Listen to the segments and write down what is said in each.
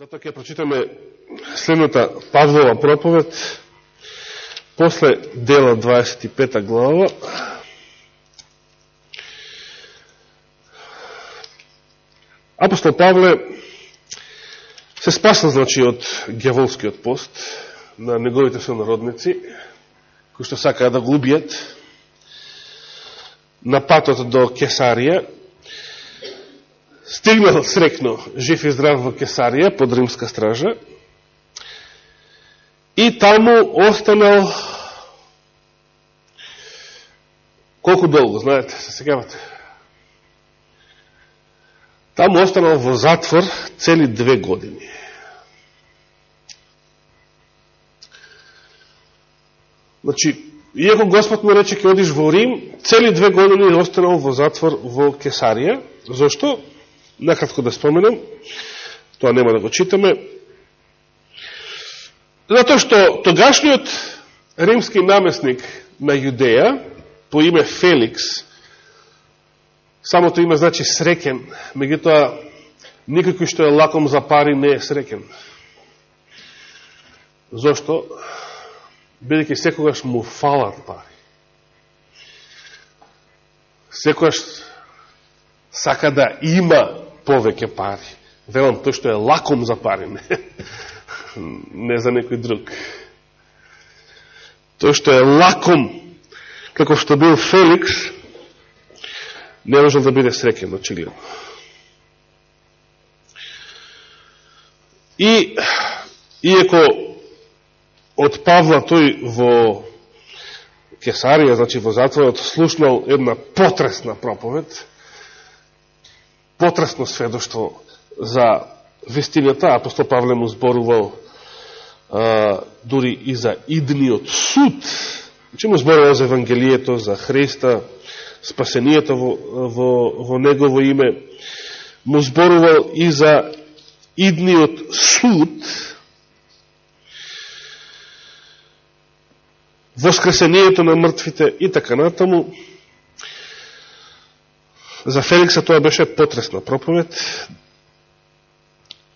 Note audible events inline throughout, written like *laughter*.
Затоа ќе прочитаме следната Павлова проповед, после дела 25 глава, Апостол Павле се спасна, значи, од гјаволскиот пост на неговите сонародници, кои што сакаа да го убијат, на патот до Кесарија, стигнал срекно жив и здрав во Кесарија под римска стража и таму останал колку долго, знаете, се сегавате? Таму останал во затвор цели две години. Значи, иако Господ му рече ќе одиш во Рим, цели две години останал во затвор во Кесарија. Зошто? Накратко да споменам, тоа нема да го читаме. Затоа што тогашниот римски намесник на Јудеја, по име Феликс, самото име значи срекен, меѓутоа никој што е лаком за пари не е срекен. Зошто? Бидеќи секогаш му фалат пари. Секогаш сака да има повеќе пари. Велам, тој што е лаком за пари, не, *laughs* не за некој друг. Тој што е лаком, како што бил Феликс, не можел да биде среќен, очигледно. И, иеко од Павла тој во Кесарија, значи во затворот, слушнал една потресна проповед, потресно сведоштво за вестината, апостол Павле му зборувал а, дури и за идниот суд, че му зборувал за Евангелието, за Христа, спасението во, во, во Негово име, му зборувал и за идниот суд, воскресението на мртвите и така натаму, За Феликса тоа беше потресна проповед,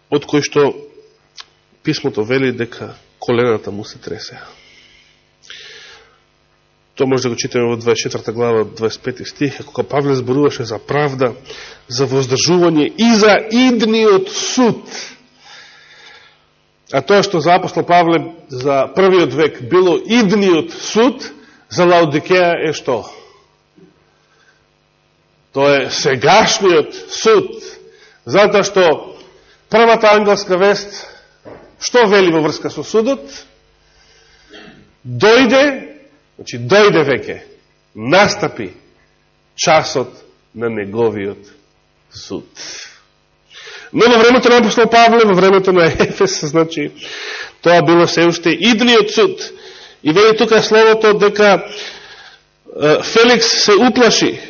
од кој што писмото вели дека колената му се тресе. Тоа може да го читаме во 24 глава, 25 стих, кога Павле зборуваше за правда, за воздржување и за идниот суд. А тоа што за апостол Павле за првиот век било идниот суд, за Лаудикеја е што? Тоа е сегашниот суд, затоа што првата ангелска вест, што вели во врска со судот? Дојде, значи дојде веке, настапи часот на неговиот суд. Но во времето на апостол Павле, во времето на *laughs* Ефес, значи, тоа било се уште идниот суд. И вели тука словото дека Феликс се уплаши,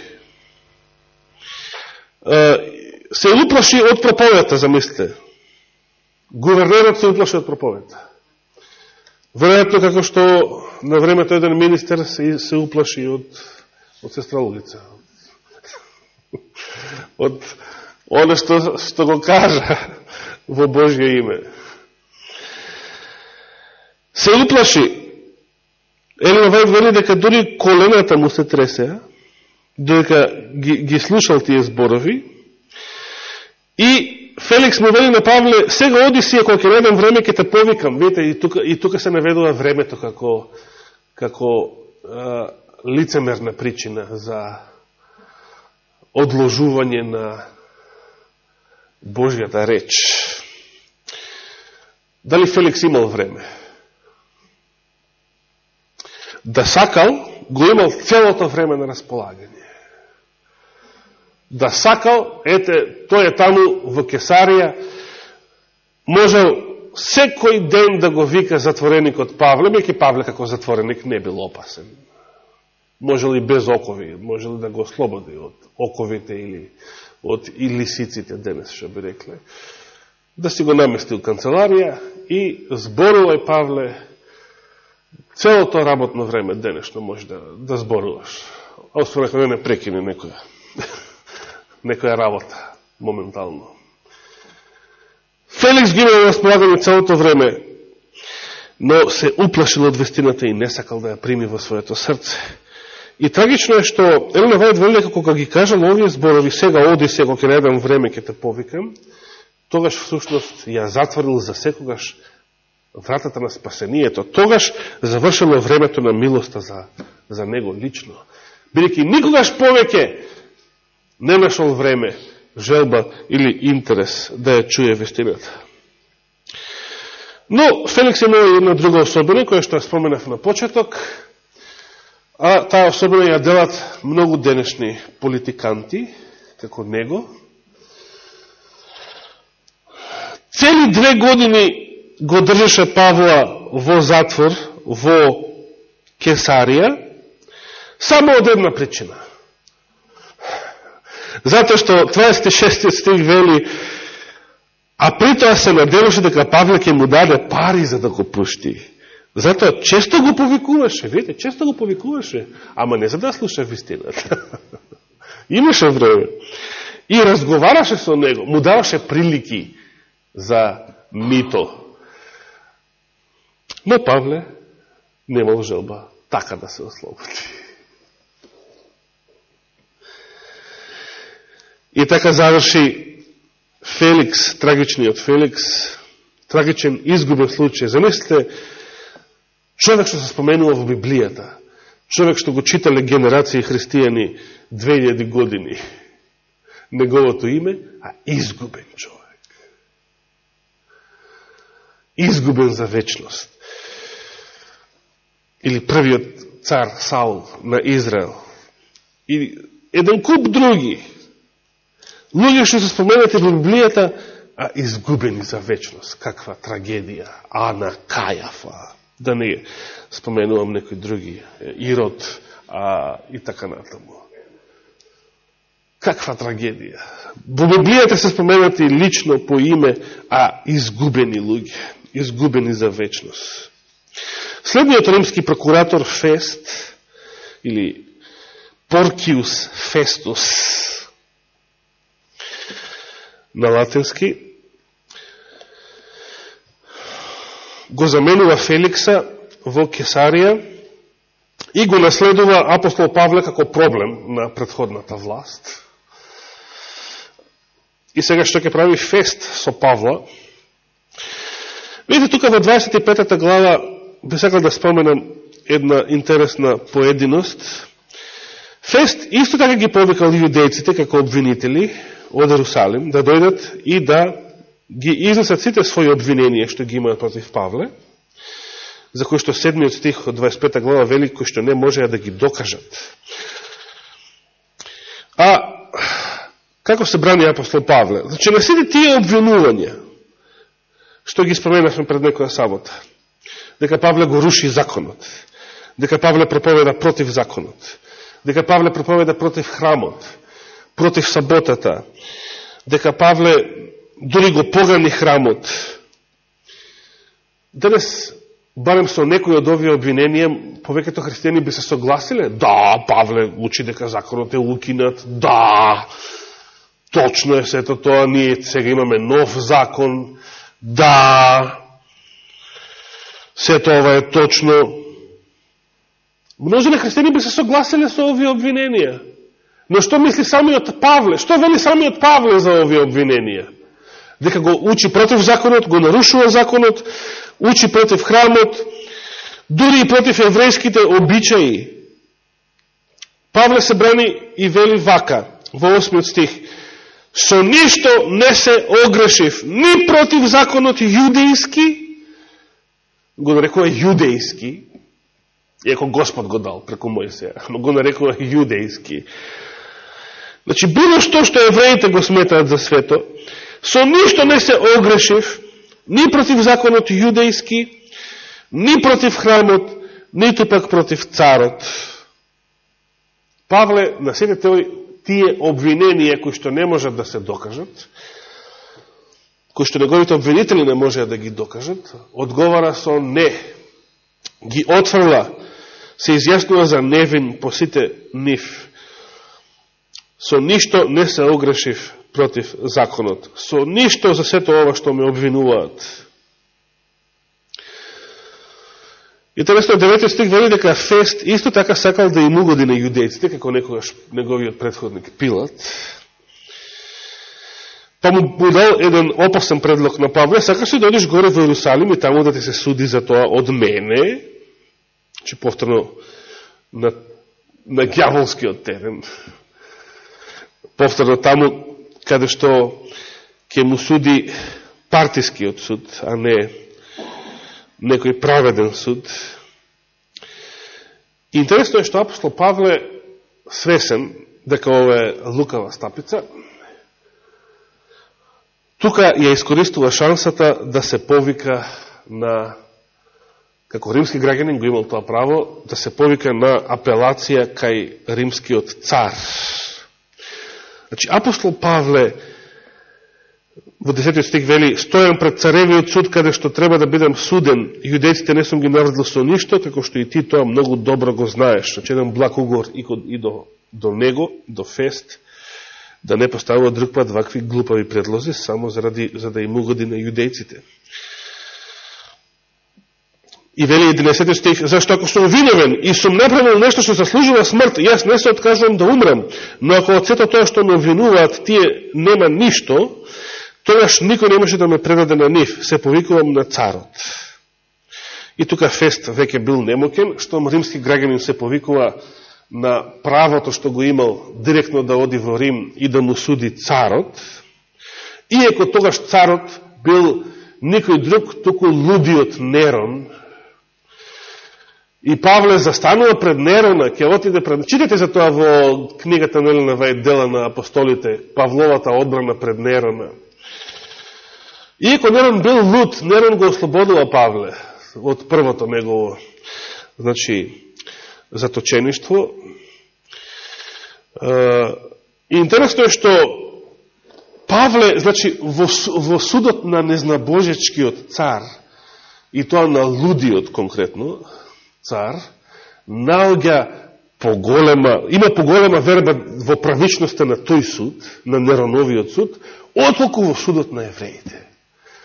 се уплаши од проповета, замислите. Гувернерот се уплаши од проповета. Веројатно како што на времето еден министер се, се уплаши од, од сестра Лугица. *laughs* Од оно што, што го кажа во Божје име. Се уплаши. Елена Вајд вели дека дури колената му се тресеа, додека ги, ги слушал тие зборови, и Феликс му вели на Павле, сега оди си, ако ќе најдам време, ќе те повикам. Видите, и тука, и тука се наведува времето како, како е, лицемерна причина за одложување на Божјата реч. Дали Феликс имал време? Да сакал, го имал целото време на располагање да сакал, ете, тој е таму во Кесарија, можел секој ден да го вика затвореникот Павле, меќе Павле како затвореник не бил опасен. Можел и без окови, можел да го ослободи од оковите или од и лисиците, денес што би рекле. Да си го намести у канцеларија и зборувај Павле целото работно време денешно може да, да зборуваш. Освен ако не не прекине некоја *laughs* некоја работа, моментално. Феликс ги имал располагање целото време, но се уплашил од вестината и не сакал да ја прими во своето срце. И трагично е што Елена Вајд вели како кога ги кажал овие зборови, сега оди се, кога ќе најдам време ќе те повикам, тогаш всушност ја затворил за секогаш вратата на спасението. Тогаш завршило времето на милоста за, за него лично. Бидеќи никогаш повеќе не нашол време, желба или интерес да ја чуе вестината. Но Феликс има една друга особина, која што ја споменав на почеток, а таа особина ја делат многу денешни политиканти, како него. Цели две години го држеше Павла во затвор во Кесарија, само од една причина. Затоа што 26 стих вели, а притоа се наделаше дека Павле ќе му даде пари за да го пушти. Затоа често го повикуваше, видите, често го повикуваше, ама не за да слуша вистината. *laughs* Имаше време. И разговараше со него, му даваше прилики за мито. Но Павле немал желба така да се ослободи. И така заврши Феликс, трагичниот Феликс, трагичен изгубен случај. Замислите, човек што се споменува во Библијата, човек што го читале генерации христијани 2000 години, неговото име, а изгубен човек. Изгубен за вечност. Или првиот цар Саул на Израел. И еден куп други, Луѓе што се споменати во Библијата, а изгубени за вечност. Каква трагедија. Ана, Кајафа. Да не споменувам некои други. Ирод а, и така натаму. Каква трагедија. Во Библијата се споменати лично по име, а изгубени луѓе. Изгубени за вечност. Следниот римски прокуратор Фест, или Поркиус Фестус, на латински, го заменува Феликса во Кесарија и го наследува апостол Павле како проблем на предходната власт. И сега што ќе прави фест со Павла, видите тука во 25 глава, би сакал да споменам една интересна поединост. Фест исто така ги повикал јудејците како обвинители, од Ерусалим, да дојдат и да ги изнесат сите своји обвиненија што ги имаат против Павле, за кои што седмиот стих од 25 глава вели, кои што не можеа да ги докажат. А, како се брани апостол Павле? Значи, на сите тие обвинувања, што ги споменавме пред некоја сабота, дека Павле го руши законот, дека Павле проповеда против законот, дека Павле проповеда против храмот, против саботата, дека Павле дори го погани храмот. Денес, барем со некои од овие обвиненија, повеќето христијани би се согласиле? Да, Павле учи дека законот е укинат. Да, точно е сето тоа, ние сега имаме нов закон. Да, сето ова е точно. Множеле христијани би се согласиле со овие обвиненија. Но што мисли самиот Павле? Што вели самиот Павле за овие обвиненија? Дека го учи против законот, го нарушува законот, учи против храмот, дури и против еврејските обичаи. Павле се брани и вели вака, во 8 стих. Со ништо не се огрешив ни против законот јудејски, го нарекува јудејски, иако Господ го дал преку Мојсеја, но го нарекува јудејски. Значи, било што што евреите го сметаат за свето, со ништо не се огрешив, ни против законот јудејски, ни против храмот, ниту пак против царот. Павле, на сите тие обвиненија кои што не можат да се докажат, кои што неговите обвинители не можеат да ги докажат, одговара со не. Ги отфрла, се изјаснува за невин по сите нив со ништо не се огрешив против законот. Со ништо за сето ова што ме обвинуваат. Интересно, 9 стих вели дека Фест исто така сакал да им угоди на јудејците, како некогаш неговиот предходник Пилат. Па му, будал еден опасен предлог на Павле, сакаш ли да одиш горе во Иерусалим и таму да ти се суди за тоа од мене, че повторно на, на гјаволскиот терен, повторно таму каде што ќе му суди партискиот суд, а не некој праведен суд. Интересно е што апостол Павле свесен дека ова е лукава стапица, тука ја искористува шансата да се повика на, како римски граѓанин го имал тоа право, да се повика на апелација кај римскиот цар. Значи, апостол Павле во 10 стих вели, стојам пред царевиот суд, каде што треба да бидам суден, јудејците не сум ги наврдил со ништо, како што и ти тоа многу добро го знаеш. Значи, еден благ угор и, и до, до него, до фест, да не поставува друг пат вакви глупави предлози, само заради, за да им угоди на јудејците. И вели 11 стих, зашто ако сум виновен и сум направил нешто што заслужува смрт, јас не се откажувам да умрам, но ако од сето тоа што ме обвинуваат, тие нема ништо, тогаш никој не може да ме предаде на нив, се повикувам на царот. И тука Фест веќе бил немокен, што римски граѓанин се повикува на правото што го имал директно да оди во Рим и да му суди царот, иеко тогаш царот бил никој друг, туку лудиот Нерон, И Павле застанува пред Нерона, ќе отиде пред... Читате за тоа во книгата Нелена Вај дела на апостолите, Павловата одбрана пред Нерона. Иако Нерон бил лут, Нерон го ослободува Павле од првото негово значи, заточеништво. И интересно е што Павле, значи, во, во судот на незнабожечкиот цар, и тоа на лудиот конкретно цар, наоѓа поголема, има поголема верба во правичноста на тој суд, на Нероновиот суд, отколку во судот на евреите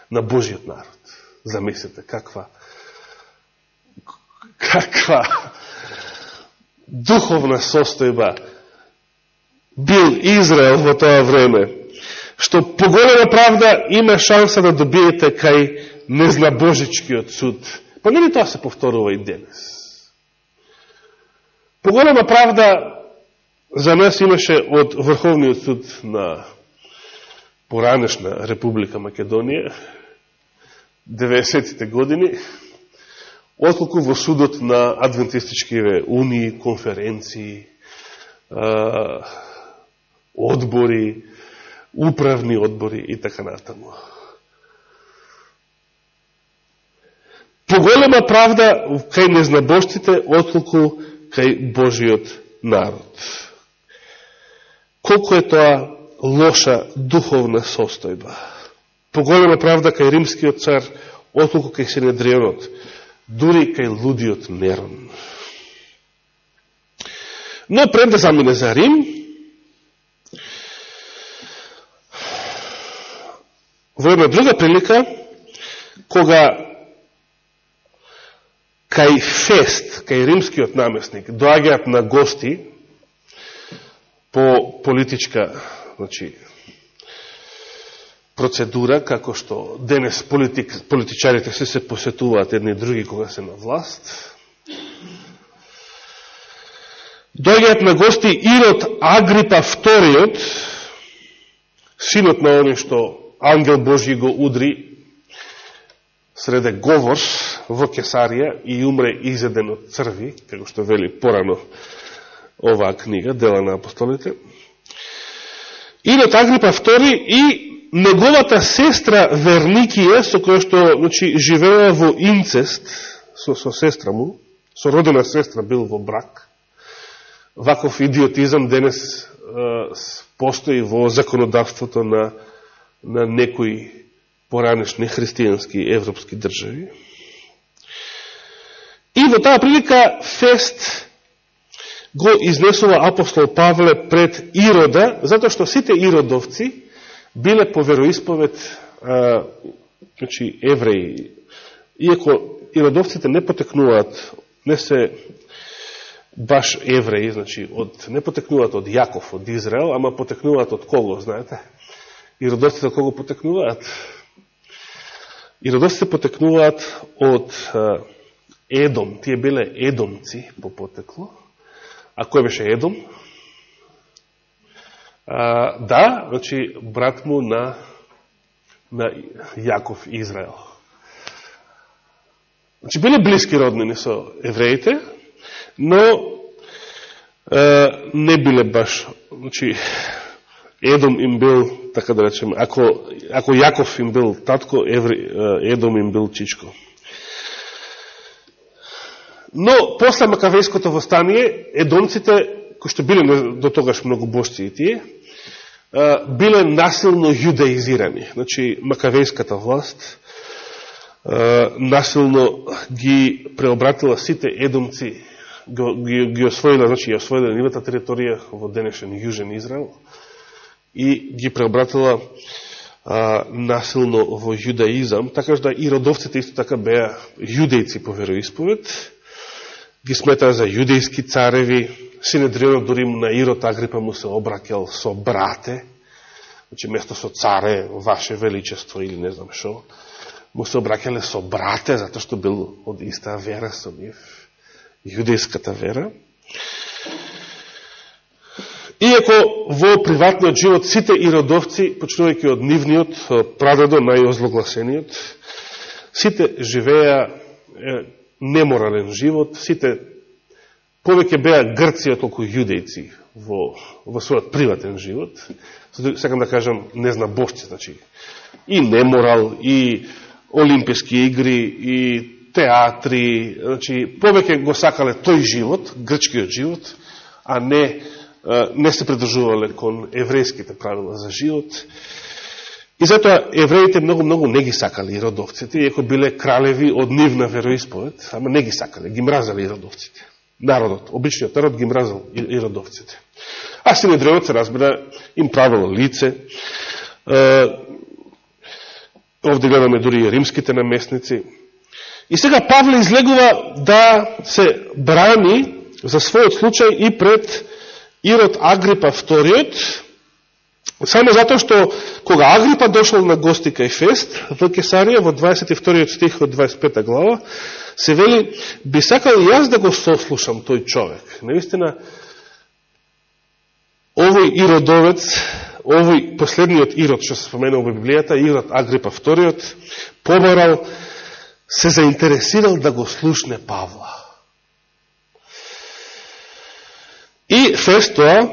на Божиот народ. Замислете, каква каква духовна состојба бил Израел во тоа време, што поголема правда има шанса да добиете кај незнабожичкиот суд. Па нели тоа се повторува и денес? Поголема правда за нас имаше од Врховниот суд на поранешна Република Македонија, 90-те години, отколку во судот на адвентистичкиве унии, конференции, одбори, управни одбори и така натаму. Поголема правда кај незнабоштите, отколку кај Божиот народ. Колко е тоа лоша духовна состојба поголема правда кај римскиот цар, отколку кај Синедрионот, дури кај лудиот Нерон. Но пред да замине за Рим, во една друга прилика, кога кај Фест, кај римскиот наместник, доаѓаат на гости по политичка значи, процедура, како што денес политик, политичарите се се посетуваат едни и други кога се на власт. Доаѓаат на гости Ирод Агрипа вториот, синот на оне што ангел Божи го удри среде говор во Кесарија и умре изеден од црви, како што вели порано оваа книга, Дела на апостолите. Ирод Агрипа втори и неговата сестра Верникија, со која што значи, живеа во инцест со, со сестра му, со родена сестра бил во брак, ваков идиотизам денес е, постои во законодавството на, на некои поранешни христијански европски држави. И во таа прилика Фест го изнесува апостол Павле пред Ирода, затоа што сите иродовци биле по вероисповед значи, евреи, иако Иродовците не потекнуваат, не се баш евреи, значи, од, не потекнуваат од Јаков, од Израел, ама потекнуваат од кого, знаете? Иродовците од кого потекнуваат? И родовците потекнуваат од Едом, тие биле едомци по потекло. А кој беше Едом? А, да, значи, брат му на, на Јаков Израел. Значи, биле близки роднини со евреите, но е, не биле баш, значи, Едом им бил, така да речем, ако, ако Јаков им бил татко, Еври, Едом им бил чичко. Но, после Макавејското востание, едомците, кои што биле до тогаш многу бошци и тие, биле насилно јудеизирани. Значи, Макавејската власт насилно ги преобратила сите едомци, ги, ги освоила, значи, ја освоила нивата територија во денешен Јужен Израел и ги преобратила а, насилно во јудаизам, така што и родовците исто така беа јудејци по вероисповед, ги сметаа за јудејски цареви, Синедрионот дори на Ирод, Агрипа му се обракел со брате, значи место со царе, ваше величество или не знам шо, му се обракеле со брате, затоа што бил од иста вера со нив, јудејската вера. Иако во приватниот живот сите иродовци, почнувајќи од нивниот э, прадедо, најозлогласениот, сите живеа неморален живот, сите повеќе беа грци отколку јудејци во, во својот приватен живот. Да, сакам да кажам, не зна бошци, значи, и неморал, и олимписки игри, и театри, значи, повеќе го сакале тој живот, грчкиот живот, а не, не се придржувале кон еврејските правила за живот. И затоа евреите многу-многу не ги сакали и родовците, иако биле кралеви од нивна вероисповед, ама не ги сакале, ги мразали и родовците. Народот, обичниот народ ги мразал и, родовците. А Синедревот се разбира, им правило лице. Овде гледаме дури и римските наместници. И сега Павле излегува да се брани за својот случај и пред Ирод Агрипа вториот, Само затоа што кога Агрипа дошол на гости кај Фест во Кесарија во 22 стих од 25 глава, се вели, би сакал и јас да го сослушам тој човек. Наистина, овој иродовец, овој последниот ирод што се споменува во Библијата, ирод Агрипа вториот, побарал, се заинтересирал да го слушне Павла. И Фест тоа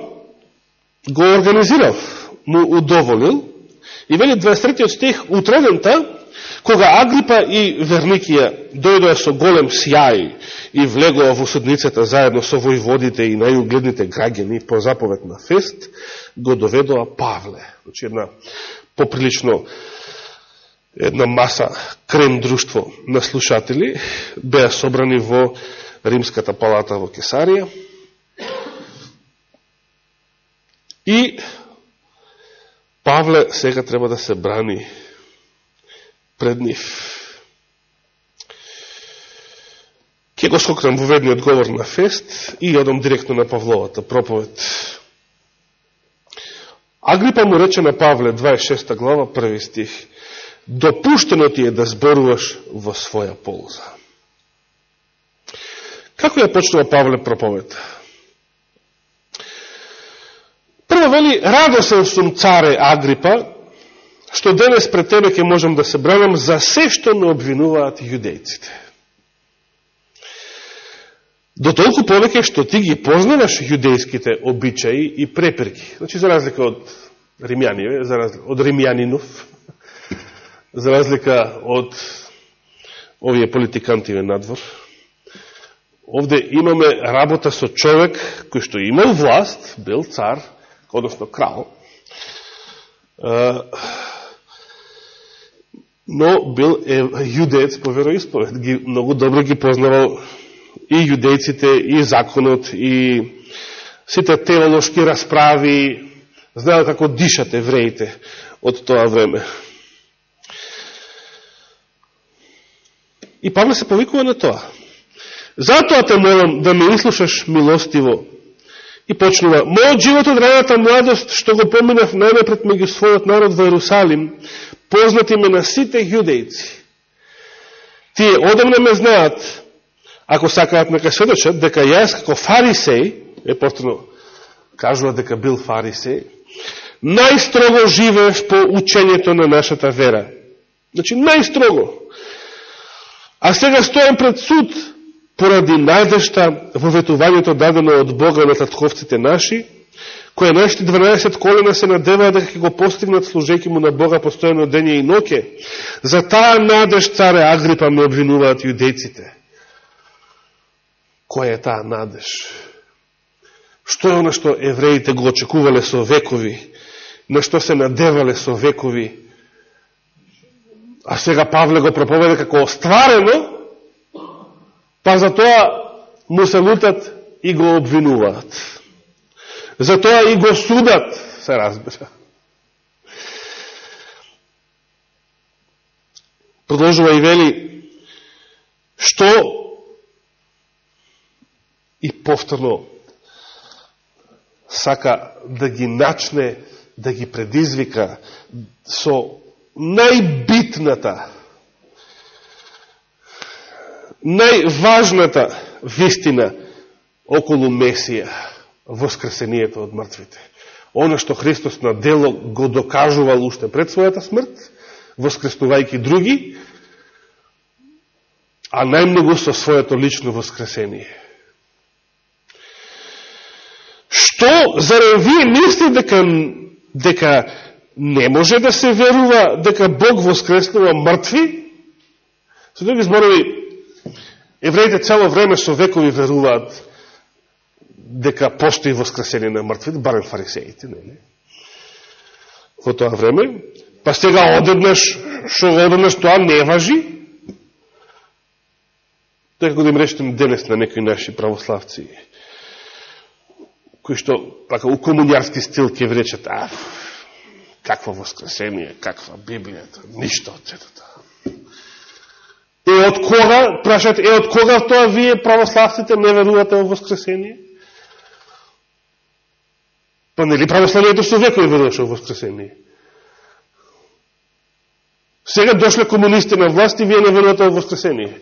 го организирав, му удоволил. И вели 23 стих, утредента, кога Агрипа и Верникија дојдоа со голем сјај и влегоа во судницата заедно со војводите и најугледните граѓани по заповед на Фест, го доведоа Павле. Значи една поприлично една маса крем друштво на слушатели беа собрани во Римската палата во Кесарија. И Павле сега треба да се брани пред нив. Ке го скокнам во ведниот говор на фест и одам директно на Павловата проповед. Агрипа му рече на Павле, 26 глава, први стих, допуштено ти е да зборуваш во своја полза. Како ја почнува Павле проповедта? Прво вели, радосен сум царе Агрипа, што денес пред тебе ќе можам да се бранам за се што не обвинуваат јудејците. До толку повеќе што ти ги познаваш јудејските обичаи и препирки. Значи, за разлика од римјаниве, за разлика, од римјанинов, *laughs* за разлика од овие политикантиве надвор, овде имаме работа со човек кој што имал власт, бил цар, односно крал, но бил е, јудеец по вероисповед. Ги, многу добро ги познавал и јудејците, и законот, и сите телолошки расправи, знаел како дишат евреите. од тоа време. И Павле се повикува на тоа. Затоа те молам да ме услушаш милостиво. И почнува. Мојот живот од раната младост, што го поминав најнапред меѓу својот народ во Ерусалим, познати ме на сите јудејци. Тие одамна ме знаат, ако сакаат нека сведочат, дека јас како фарисеј, е повторно кажува дека бил фарисеј, најстрого живеев по учењето на нашата вера. Значи, најстрого. А сега стојам пред суд поради надежта во ветувањето дадено од Бога на татковците наши, која нашите 12 колена се надеваа дека ќе го постигнат служејки му на Бога постојано дење и ноке. За таа надеж царе Агрипа ме обвинуваат јудејците. Која е таа надеж? Што е оно што евреите го очекувале со векови, на што се надевале со векови, а сега Павле го проповеда како остварено, па за тоа му се лутат и го обвинуваат. За тоа и го судат, се разбира. Продолжува и вели, што и повторно сака да ги начне, да ги предизвика со најбитната, најважната вистина околу Месија, воскресението од мртвите. Оно што Христос на дело го докажувал уште пред својата смрт, воскреснувајќи други, а најмногу со своето лично воскресение. Што, зарем вие мислите дека, дека не може да се верува дека Бог воскреснува мртви? Со други зборови, евреите цело време со векови веруваат дека постои воскресение на мртвите, барем фарисеите, не? Во тоа време, па сега одеднаш, шо одеднаш тоа не важи, Тоа како да им речете денес на некои наши православци, кои што, така, у комунјарски стил ќе вречат, а, какво воскресение, каква Библијата, ништо од сето тоа. Е од кога, прашат, е од кога тоа вие православците не верувате во воскресение? Па нели православието со векови веруваше во воскресение? Сега дошле комунисти на власт и вие не верувате во воскресение.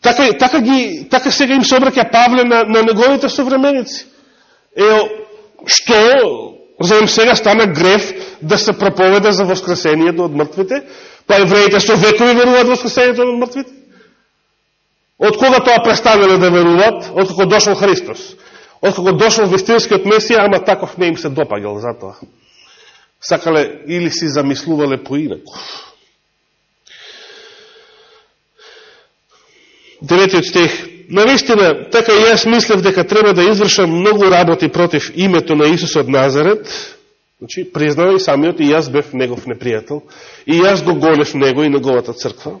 Така, така, ги, така сега им се обраќа Павле на, на неговите современици. Е, што за им сега стана греф да се проповеда за воскресението од мртвите, па евреите со векови веруваат воскресението од мртвите? Од кога тоа представиле да веруваат? Од кога дошол Христос. Од кога дошол вистинскиот Месија, ама таков не им се допагал за тоа. Сакале или си замислувале поинако. Деветиот стих. Навистина, така и јас мислев дека треба да извршам многу работи против името на Исус од Назарет, значи, признава и самиот, и јас бев негов непријател, и јас го гонев него и неговата црква.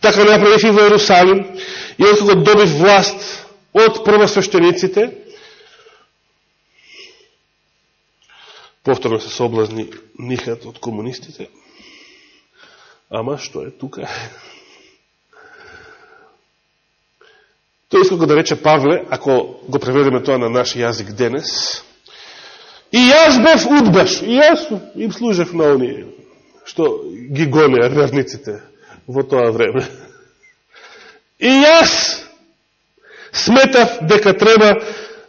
Така направив и во Иерусалим, и откако добив власт од првосвещениците, повторно се соблазни нихат од комунистите, ама што е тука? Тој искако да рече Павле, ако го преведеме тоа на наш јазик денес, и јас бев удбаш, и јас им служев на оние, што ги гонеа верниците во тоа време. И јас сметав дека треба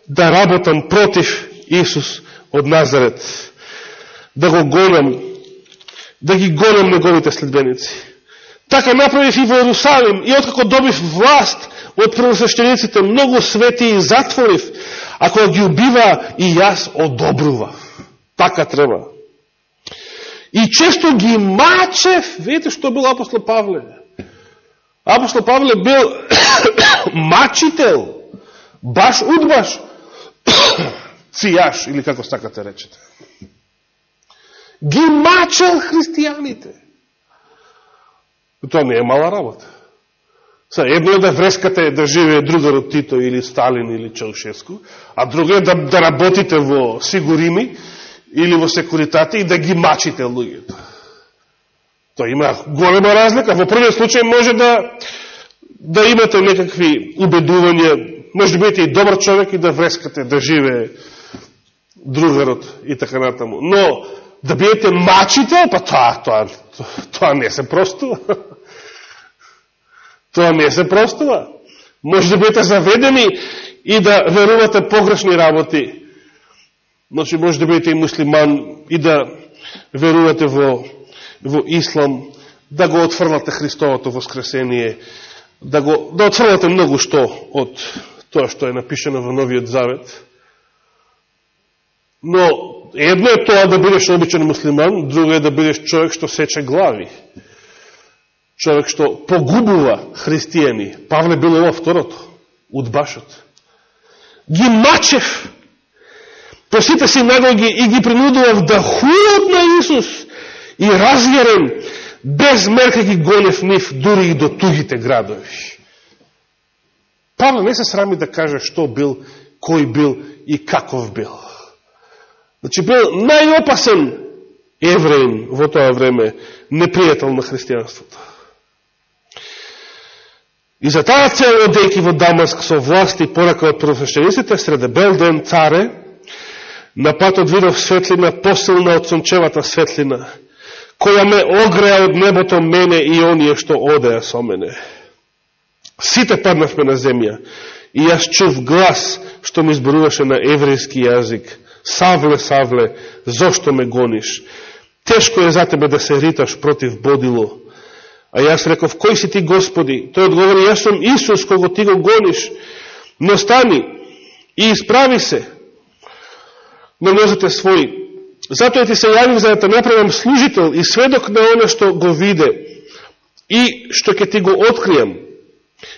да работам против Исус од Назарет, да го гонам, да ги гонам неговите следбеници. Така направив и во Иерусалим, и откако добив власт, од првосвещениците многу свети и затворив, ако ги убива и јас одобрував. Така треба. И често ги мачев, видите што бил апостол Павле. Апостол Павле бил *coughs* мачител, баш удбаш, *coughs* цијаш, или како стакате речете. Ги мачел христијаните. Тоа не е мала работа. Са, едно е да врескате да живее другарот Тито или Сталин или Чаушеску, а друго е да, да работите во Сигурими или во секуритати и да ги мачите луѓето. Тоа има голема разлика. Во првиот случај може да да имате некакви убедувања, може да бидете и добар човек и да врескате да живее другарот и така натаму. Но да бидете мачите, па тоа, тоа, тоа не се простува. *laughs* Тоа не се простува. Може да бидете заведени и да верувате погрешни работи. Значи, може да бидете и муслиман и да верувате во, во ислам, да го отфрлате Христовото воскресение, да, го, да отфрлате многу што од тоа што е напишено во Новиот Завет. Но едно е тоа да бидеш обичен муслиман, друго е да бидеш човек што сече глави. Човек што погубува христијани. Павле бил ова второто, удбашот. Ги мачев по сите си наглаги и ги принудував да хујат на Исус и разјерен без мерка ги гонев нив дури и до тугите градови. Павле не се срами да каже што бил, кој бил и каков бил. Значи бил најопасен евреин во тоа време, непријател на христијанството. И за таа цел одејки во Дамаск со власти порака од првосвещениците, среде бел ден царе, на патот видов светлина посилна од сончевата светлина, која ме огреа од небото мене и оние што одеа со мене. Сите паднавме на земја и јас чув глас што ми изборуваше на еврејски јазик. Савле, Савле, зошто ме гониш? Тешко е за тебе да се риташ против бодило. А јас реков, кој си ти Господи? Тој одговори, јас сум Исус, кого ти го гониш. Но стани и исправи се на нозете своји. Затоа ти се јавив за да те направам служител и сведок на оно што го виде и што ќе ти го откријам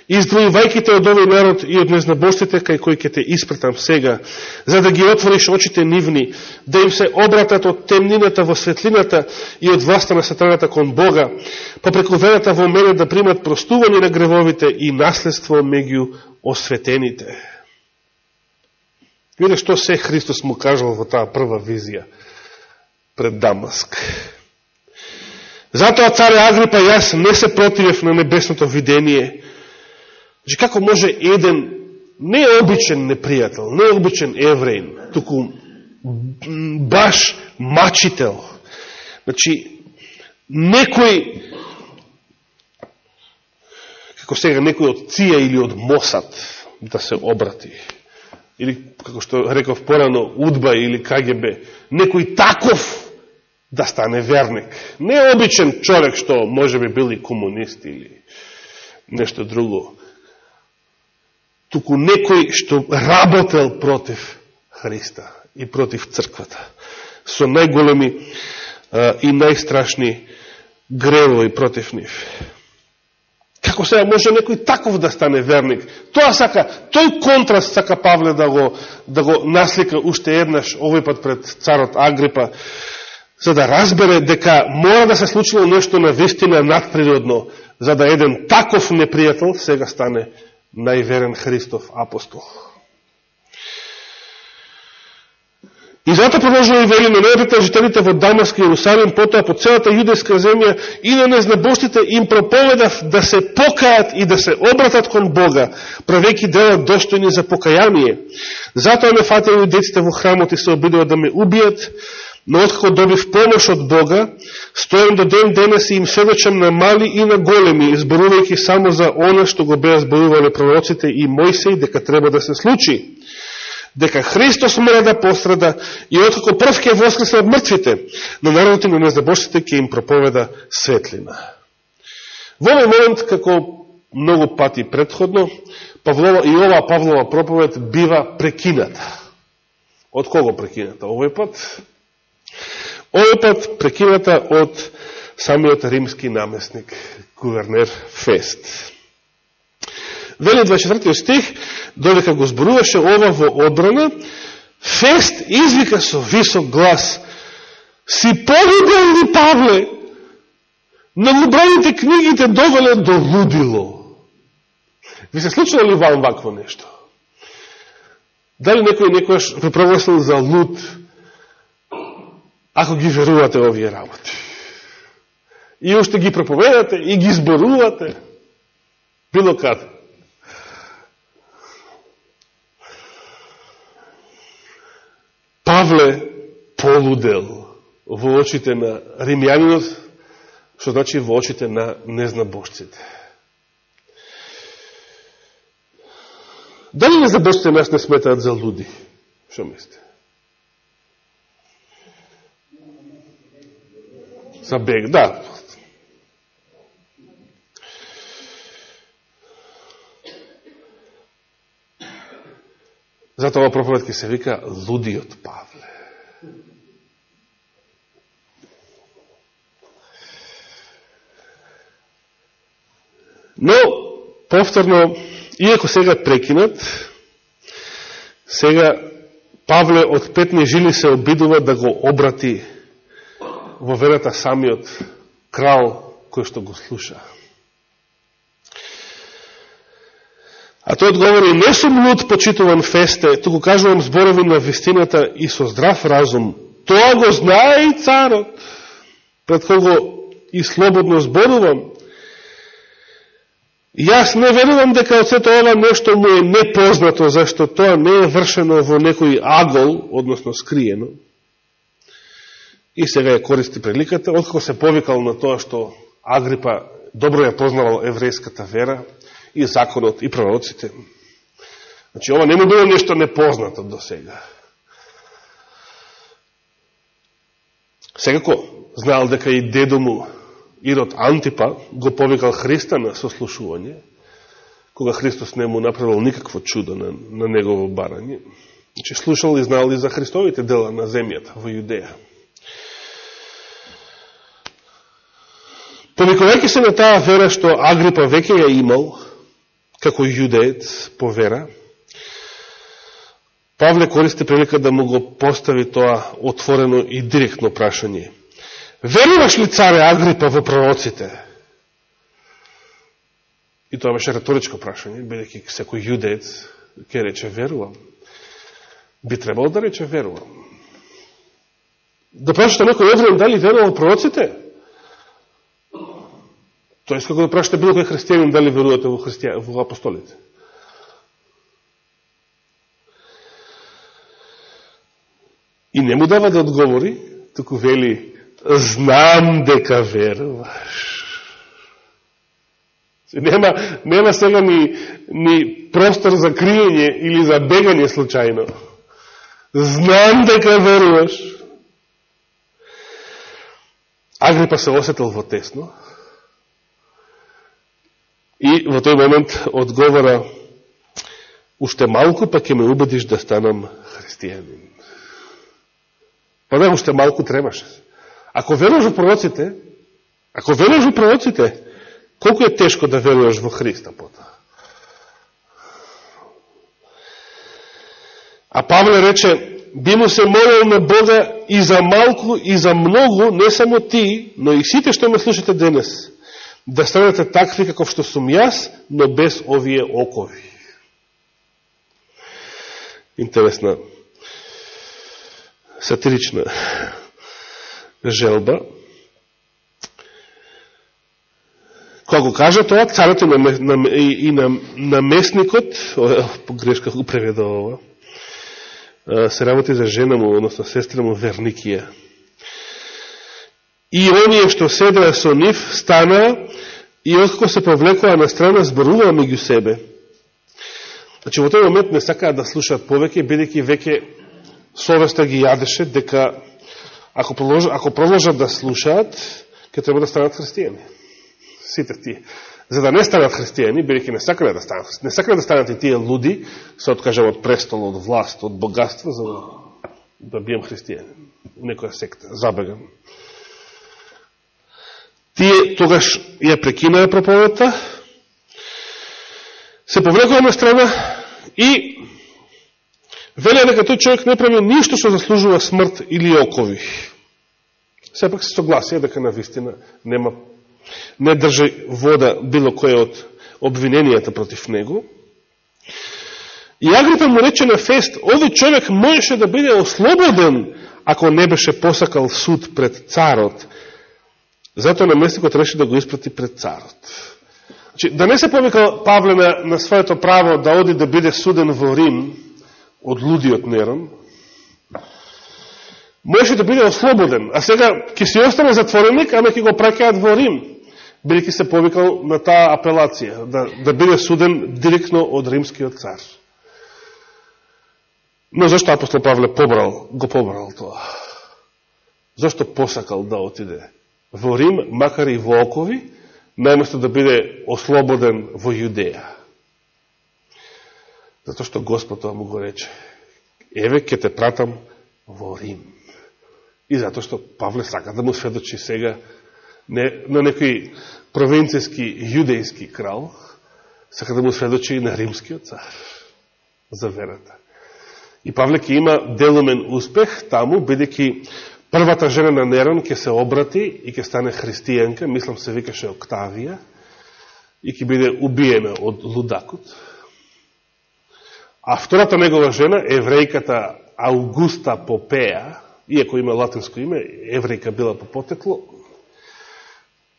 Издвојувајките од овој народ и од незнабостите кај кои ќе те испратам сега, за да ги отвориш очите нивни, да им се обратат од темнината во светлината и од власта на сатаната кон Бога, па преку верата во мене да примат простување на гревовите и наследство меѓу осветените. Виде што се Христос му кажал во таа прва визија пред Дамаск. Затоа царе Агрипа јас не се противев на небесното видение, Значи, како може еден необичен непријател, необичен евреин, туку баш мачител, значи, некој, како сега некој од Ција или од Мосад да се обрати, или, како што реков порано, Удба или КГБ, некој таков да стане верник. Необичен човек што може би бил и комунист или нешто друго туку некој што работел против Христа и против црквата, со најголеми и најстрашни гревови против нив. Како сега може некој таков да стане верник? Тоа сака, тој контраст сака Павле да го, да го наслика уште еднаш, овој пат пред царот Агрипа, за да разбере дека мора да се случило нешто на вистина надприродно, за да еден таков непријател сега стане најверен Христов апостол. И затоа продолжува и вели на најдете жителите во Дамаск и Иерусалим, потоа по целата јудејска земја и на незнабоштите им проповедав да се покаат и да се обратат кон Бога, правеки дела достојни за покаяние. Затоа ме фатили деците во храмот и се обидува да ме убијат, Но откако добив помош од Бога, стојам до ден денес и им сведочам на мали и на големи, изборувајќи само за оно што го беа зборувале пророците и Мојсеј дека треба да се случи. Дека Христос мора да пострада и откако прв ке воскресе од мртвите, на народите на незабошците ќе им проповеда светлина. Во овој момент, како многу пати предходно, Павлова, и ова Павлова проповед бива прекината. Од кого прекината? Овој пат Овој пат прекината од самиот римски наместник, гувернер Фест. Вели 24 стих, додека го зборуваше ова во одбрана, Фест извика со висок глас, си повидел ли Павле? Многобројните книгите довеле до лудило. Ви се случило ли вам вакво нешто? Дали некој некојаш ви прогласил за луд ако ги верувате овие работи. И уште ги проповедате и ги зборувате било каде. Павле полудел во очите на римјанинот, што значи во очите на незнабожците. Дали незнабожците нас не сметаат за луди? Што мислите? За бег, да. Затоа ова проповед се вика Лудиот Павле. Но, повторно, иако сега прекинат, сега Павле од петни жили се обидува да го обрати во верата самиот крал кој што го слуша. А тој одговори, не сум луд почитуван фесте, туку кажувам зборови на вистината и со здрав разум. Тоа го знае и царот, пред кого и слободно зборувам. Јас не верувам дека од сето ова нешто му е непознато, зашто тоа не е вршено во некој агол, односно скриено. И сега ја користи приликата, откако се повикал на тоа што Агрипа добро ја познавал еврејската вера и законот и пророците. Значи, ова не му било нешто непознато до сега. Секако, знаел дека и дедо му Ирод Антипа го повикал Христа на сослушување, кога Христос не му направил никакво чудо на, на негово барање. Значи, слушал и знал и за Христовите дела на земјата во Јудеја. Повикувајќи се на таа вера што Агрипа веќе ја имал, како јудеец по вера, Павле користи прилика да му го постави тоа отворено и директно прашање. Веруваш ли царе Агрипа во пророците? И тоа беше реторичко прашање, бидеќи секој јудеец ке рече верувам. Би требало да рече верувам. Да прашате некој евреин дали верува во пророците? Тоа е како да прашате било кој христијанин дали верувате во, христија, во апостолите. И не му дава да одговори, туку вели, знам дека веруваш. Нема, нема сега ни, ни простор за криење или за бегање случајно. Знам дека веруваш. Агрипа се осетил во тесно. И во тој момент одговора уште малку, па ќе ме убедиш да станам христијанин. Па да, уште малку требаше. Ако веруваш во пророците, ако веруваш во пророците, колку е тешко да веруваш во Христа потоа. А Павле рече, би му се молил на Бога и за малку, и за многу, не само ти, но и сите што ме слушате денес да станете такви како што сум јас, но без овие окови. Интересна сатирична желба. Кога го кажа тоа, царот и, на, и на, наместникот, погрешка го преведа ова, се работи за жена му, односно сестра му Верникија. И оние што седеа со нив станаа и откако се повлекоа на страна зборуваа меѓу себе. Значи во тој момент не сакаат да слушаат повеќе, бидејќи веќе совеста ги јадеше дека ако продолжат, ако продолжат да слушаат, ќе треба да станат христијани. Сите тие. За да не станат христијани, бидејќи не сакале да станат, не сакале да станат и тие луди, се откажа од престол, од власт, од богатство, за да бием христијани. Некоја секта, забегам. Тие тогаш ја прекинаа проповедта, се повлекува на страна и велија дека тој човек не прави ништо што заслужува смрт или окови. Сепак се согласија дека на вистина нема, не држи вода било кој од обвиненијата против него. И Агрипа му рече на фест, овој човек можеше да биде ослободен ако не беше посакал суд пред царот, затоа наместникот реши да го испрати пред царот. Значи, да не се повика Павле на, на своето право да оди да биде суден во Рим од лудиот Нерон, можеше да биде ослободен, а сега ќе си остане затвореник, ама ќе го прекаат во Рим, бидеќи се повикал на таа апелација, да, да биде суден директно од римскиот цар. Но зашто апостол Павле побрал, го побрал тоа? Зашто посакал да отиде во Рим, макар и во окови, најместо да биде ослободен во Јудеја? Зато што Господ тоа му го рече. Еве, ке те пратам во Рим. И зато што Павле сака да му сведочи сега не, на некој провинцијски јудејски крал, сака да му сведочи и на римскиот цар за верата. И Павле ќе има делумен успех таму, бидејќи првата жена на Нерон ќе се обрати и ќе стане христијанка, мислам се викаше Октавија, и ќе биде убиена од лудакот. А втората негова жена, еврејката Аугуста Попеја, иако има латинско име, еврејка била по потекло,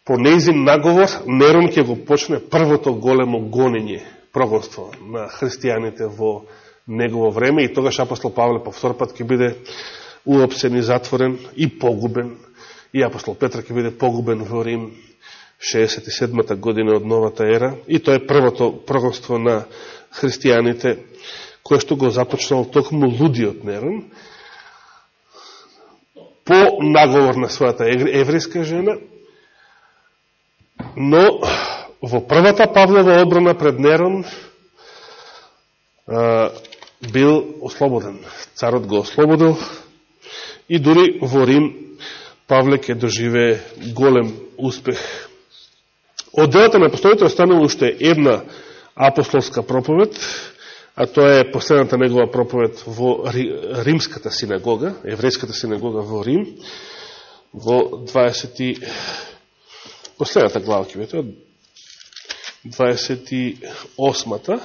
по неизин наговор Нерон ќе го почне првото големо гонење, прогонство на христијаните во негово време и тогаш апостол Павле по втор пат ќе биде уопсен и затворен и погубен. И апостол Петра ќе биде погубен во Рим 67-та година од новата ера. И тоа е првото прогонство на христијаните, кое што го започнал токму лудиот Нерон, по наговор на својата еврејска жена, но во првата Павлова одбрана пред Нерон, бил ослободен. Царот го ослободил и дури во Рим Павле ќе доживе голем успех. Од делата на апостолите останува уште една апостолска проповед, а тоа е последната негова проповед во Римската синагога, еврејската синагога во Рим, во 20 последната глава ќе бете, 28-та,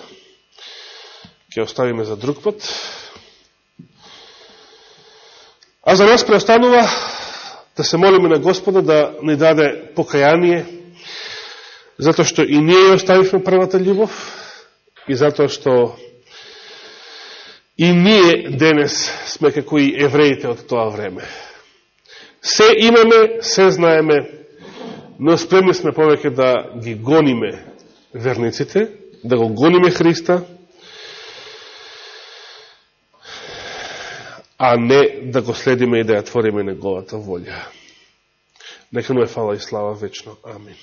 ќе оставиме за друг пат. А за нас преостанува да се молиме на Господа да ни даде покаяние, затоа што и ние оставивме првата љубов и затоа што и ние денес сме како и евреите од тоа време. Се имаме, се знаеме, но спремни сме повеќе да ги гониме верниците, да го гониме Христа, а не да го следиме и да ја твориме неговата волја. Нека му е фала и слава вечно. Амин.